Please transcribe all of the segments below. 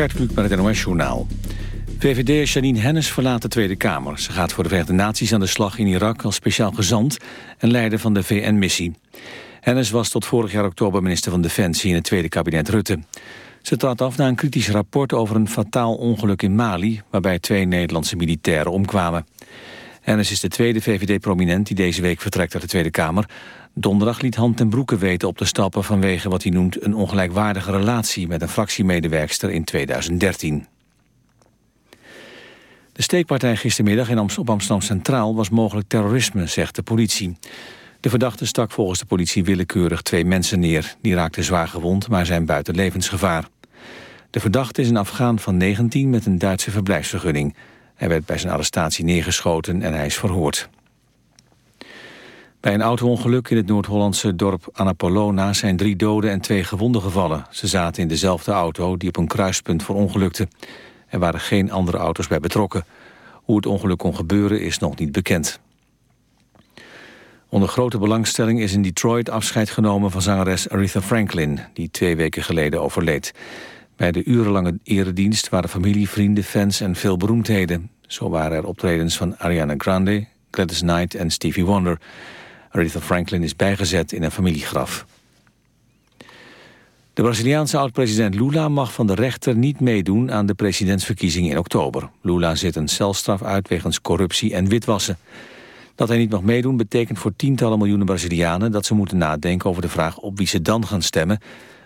Gert Kluk met het NOS-journaal. VVD Janine Hennis verlaat de Tweede Kamer. Ze gaat voor de Verenigde Naties aan de slag in Irak als speciaal gezant... en leider van de VN-missie. Hennis was tot vorig jaar oktober minister van Defensie in het tweede kabinet Rutte. Ze trad af na een kritisch rapport over een fataal ongeluk in Mali... waarbij twee Nederlandse militairen omkwamen. Hennis is de tweede VVD-prominent die deze week vertrekt uit de Tweede Kamer. Donderdag liet Hand ten Broeke weten op te stappen vanwege wat hij noemt een ongelijkwaardige relatie met een fractiemedewerkster in 2013. De steekpartij gistermiddag in op Amsterdam Centraal was mogelijk terrorisme, zegt de politie. De verdachte stak volgens de politie willekeurig twee mensen neer. Die raakten zwaar gewond, maar zijn buiten levensgevaar. De verdachte is een Afghaan van 19 met een Duitse verblijfsvergunning. Hij werd bij zijn arrestatie neergeschoten en hij is verhoord. Bij een auto-ongeluk in het Noord-Hollandse dorp Annapolona zijn drie doden en twee gewonden gevallen. Ze zaten in dezelfde auto die op een kruispunt verongelukte. Er waren geen andere auto's bij betrokken. Hoe het ongeluk kon gebeuren is nog niet bekend. Onder grote belangstelling is in Detroit afscheid genomen van zangeres Aretha Franklin, die twee weken geleden overleed. Bij de urenlange eredienst waren familie, vrienden, fans en veel beroemdheden. Zo waren er optredens van Ariana Grande, Gladys Knight en Stevie Wonder. Aretha Franklin is bijgezet in een familiegraf. De Braziliaanse oud-president Lula mag van de rechter niet meedoen aan de presidentsverkiezingen in oktober. Lula zit een celstraf uit wegens corruptie en witwassen. Dat hij niet mag meedoen betekent voor tientallen miljoenen Brazilianen dat ze moeten nadenken over de vraag op wie ze dan gaan stemmen.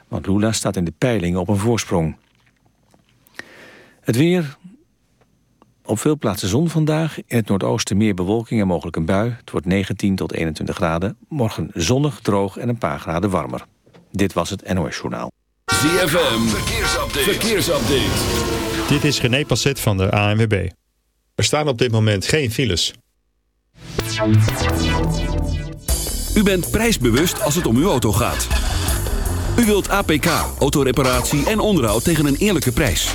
Want Lula staat in de peilingen op een voorsprong. Het weer, op veel plaatsen zon vandaag. In het noordoosten meer bewolking en mogelijk een bui. Het wordt 19 tot 21 graden. Morgen zonnig, droog en een paar graden warmer. Dit was het NOS Journaal. ZFM, verkeersupdate. verkeersupdate. Dit is René Passet van de ANWB. Er staan op dit moment geen files. U bent prijsbewust als het om uw auto gaat. U wilt APK, autoreparatie en onderhoud tegen een eerlijke prijs.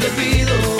le pido.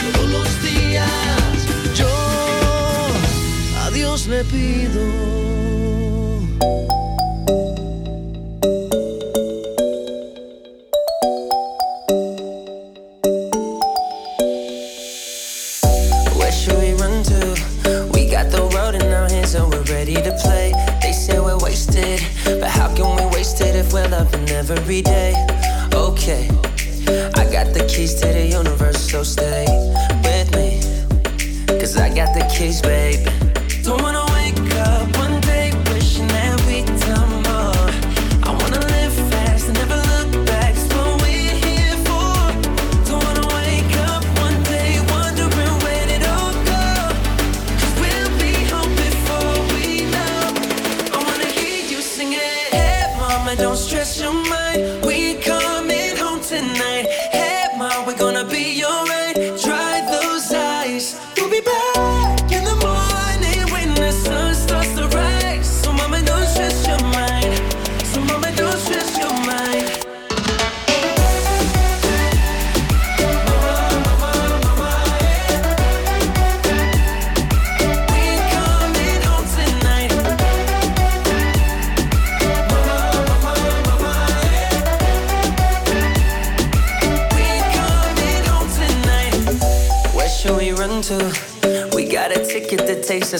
le pido.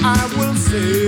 I will save.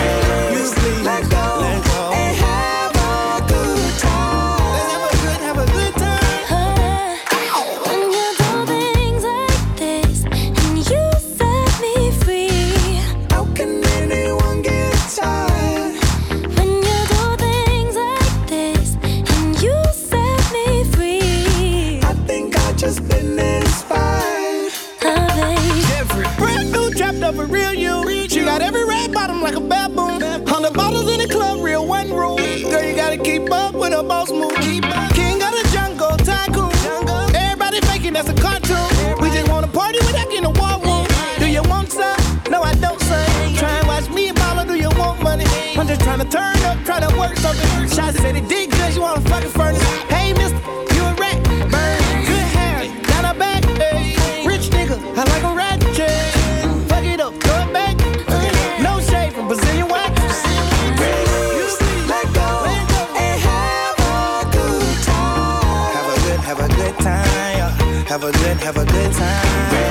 work something. Shots said it did good, you wanna fucking furnace. Hey, mister, you a rat. Burn, good hair, down her back. Hey, rich nigga, I like a rat. Fuck it up, throw it back. No shade from Brazilian wax. Let go and have a good time. Have a good, have a good time. Have a good, have a good time.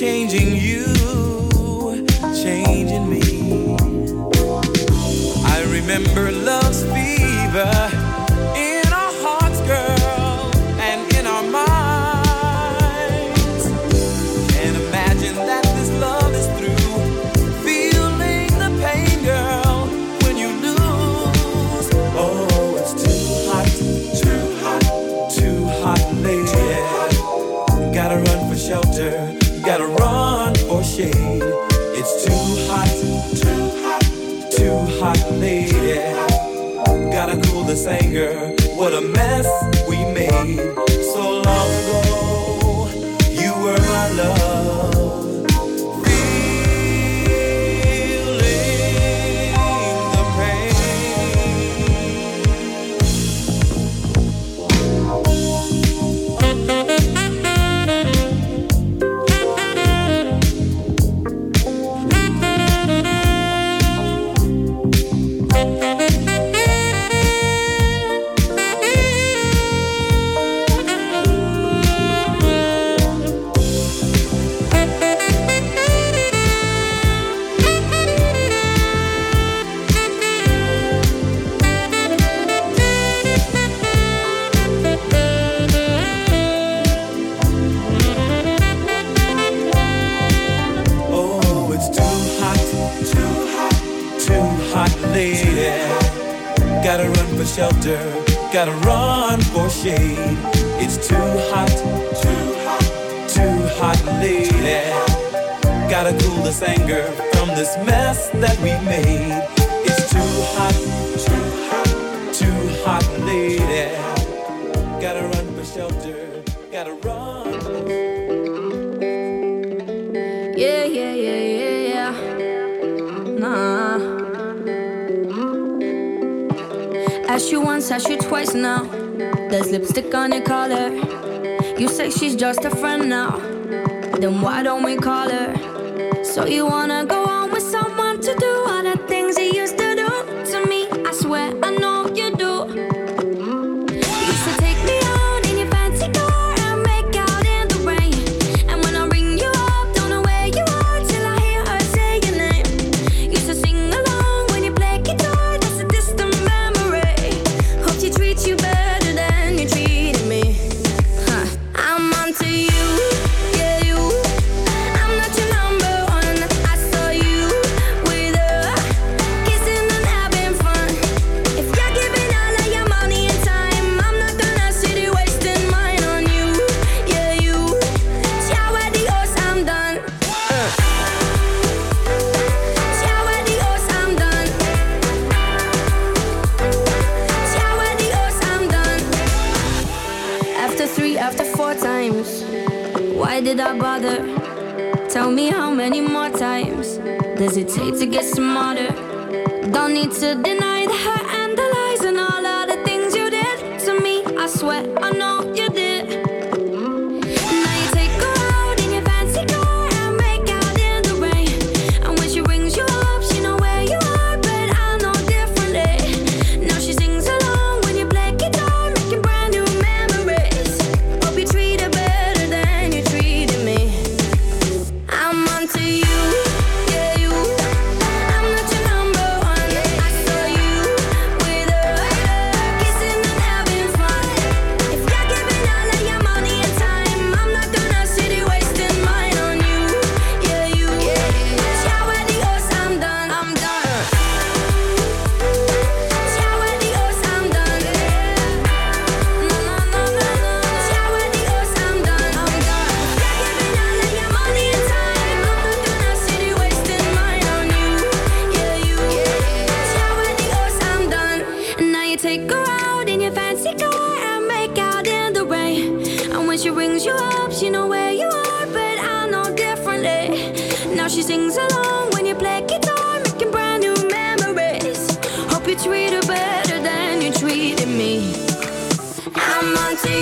changing you, changing me. I remember love's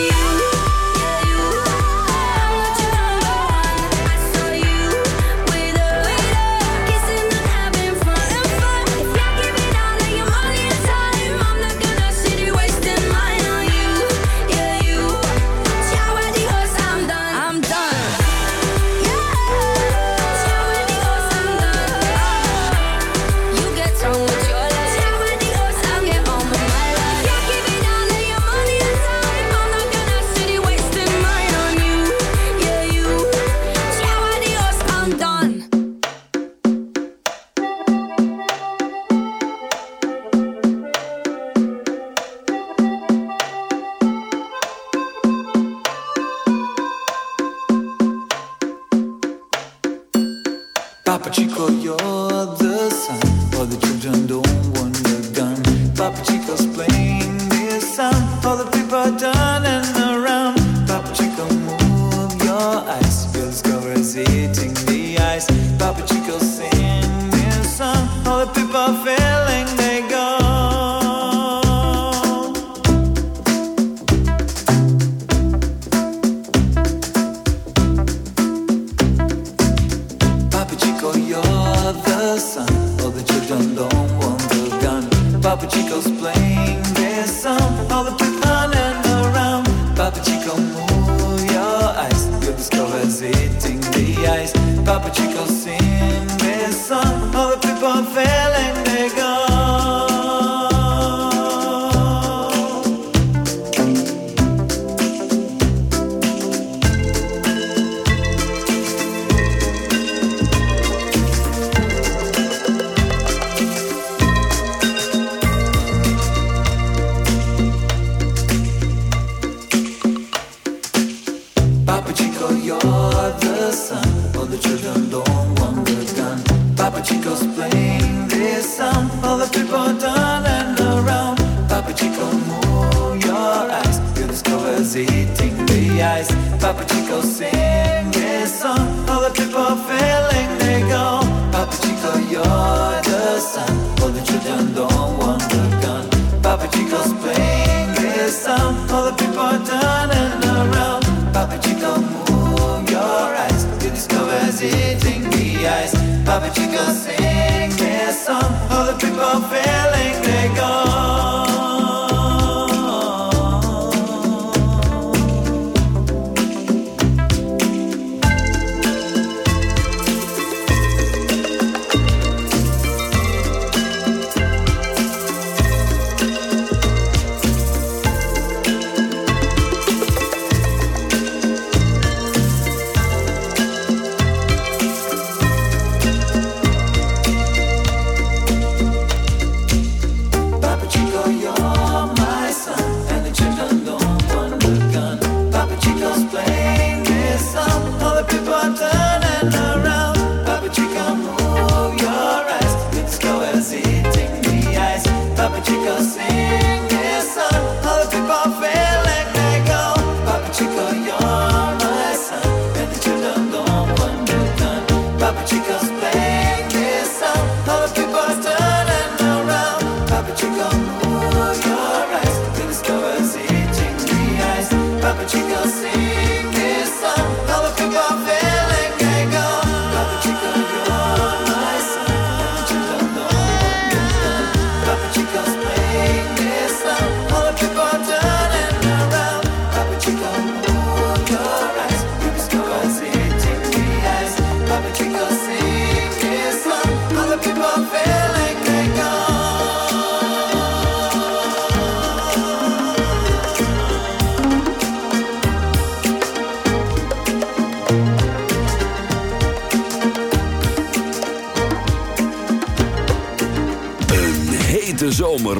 you.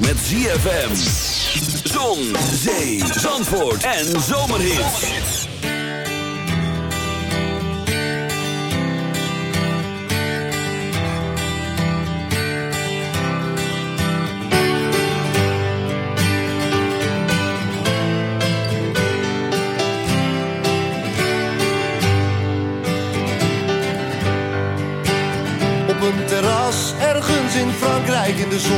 Met ZFM. Zon, zee, zandvoort en zomerhit. Op een terras ergens in Frankrijk in de zon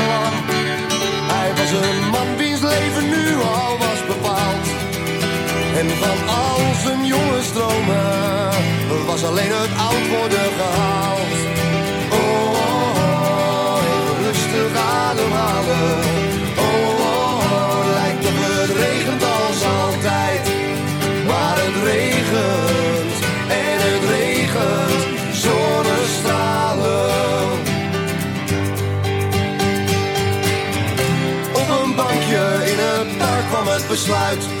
En van al zijn jonge stromen was alleen het oud worden gehaald. Oh, oh, oh even rustig ademhalen. Oh, oh, oh, lijkt op het regent als altijd. Maar het regent en het regent zonnestralen. Op een bankje in het park kwam het besluit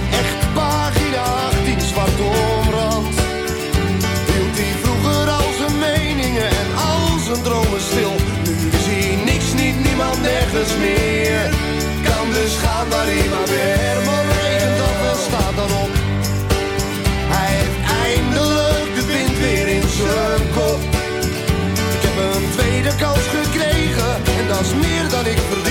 meer. Kan dus gaan waar hij maar weer. Herman regent af en staat dan op. Hij heeft eindelijk de wind weer in zijn kop. Ik heb een tweede kans gekregen en dat is meer dan ik verdien.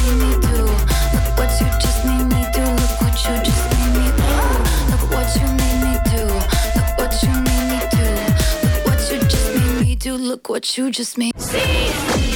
Look what you just made. Te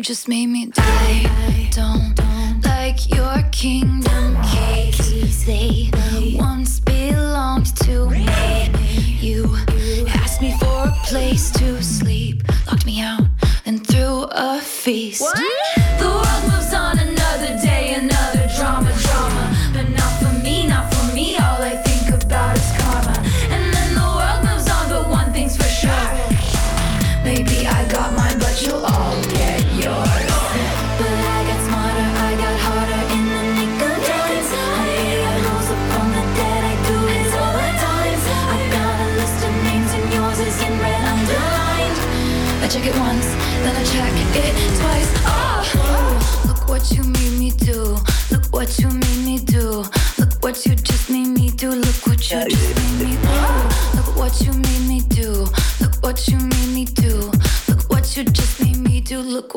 just made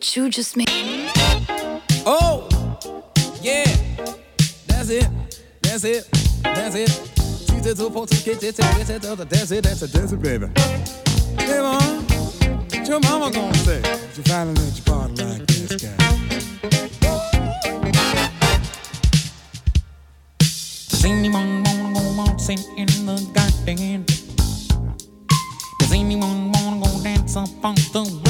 what you just made. Oh, yeah, that's it, that's it, that's it. Choose it to folks get it, that's it, that's it, that's it, that's it, baby. Hey, mom, what your mama gonna say? She finally let you party like this guy. Does anyone wanna go waltzing in the garden? Does anyone wanna go dance up on the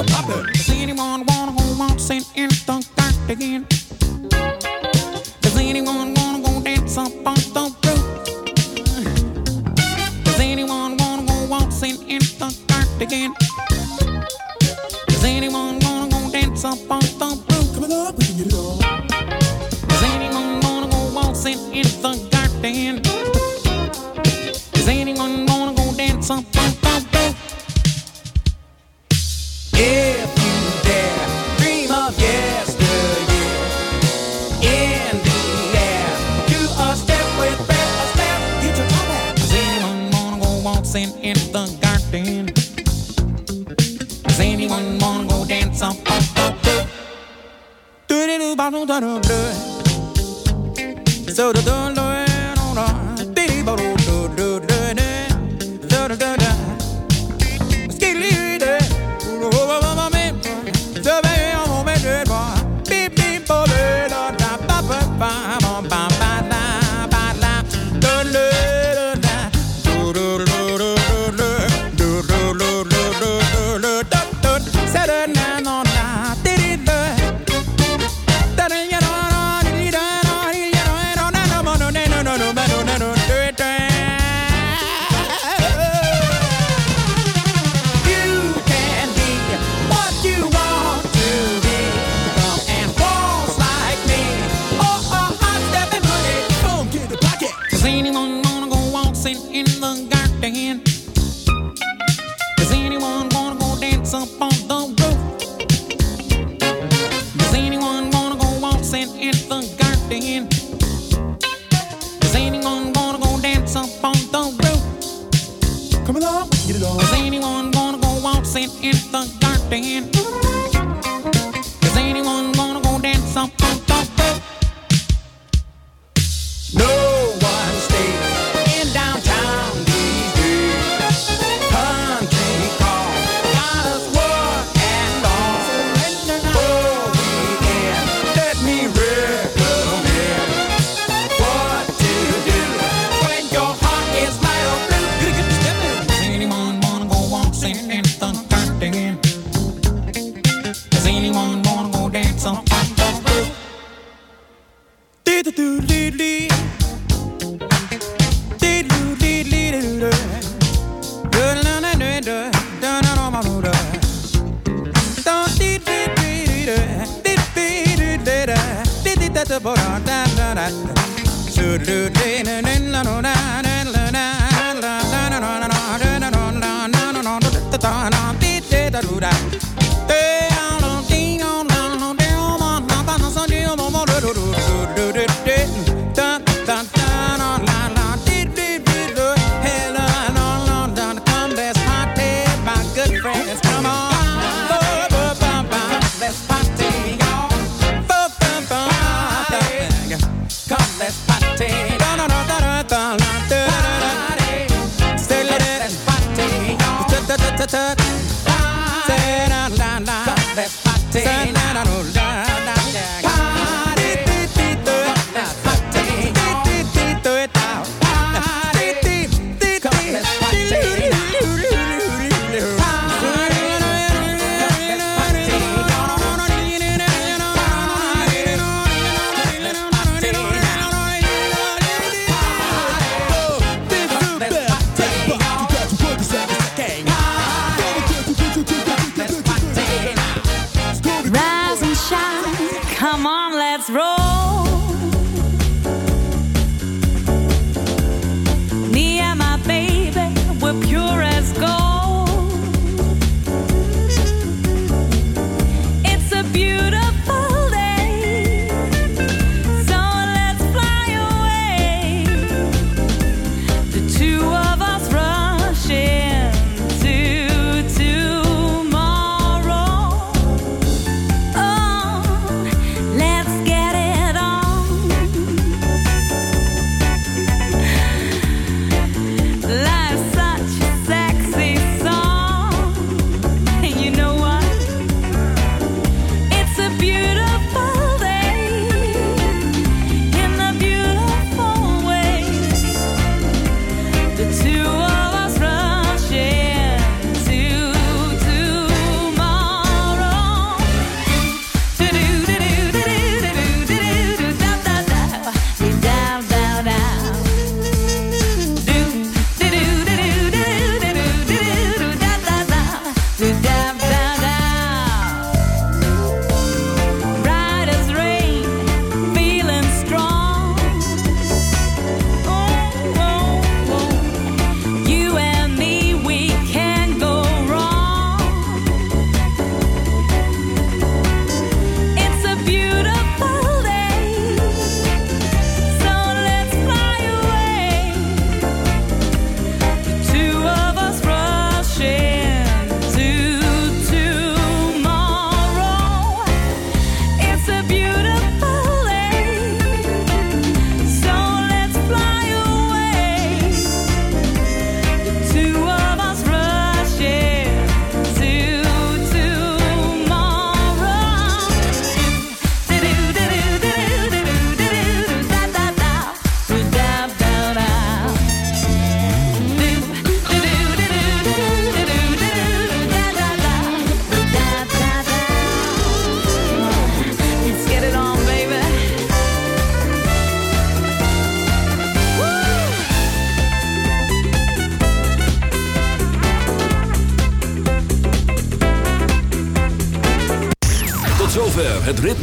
a pop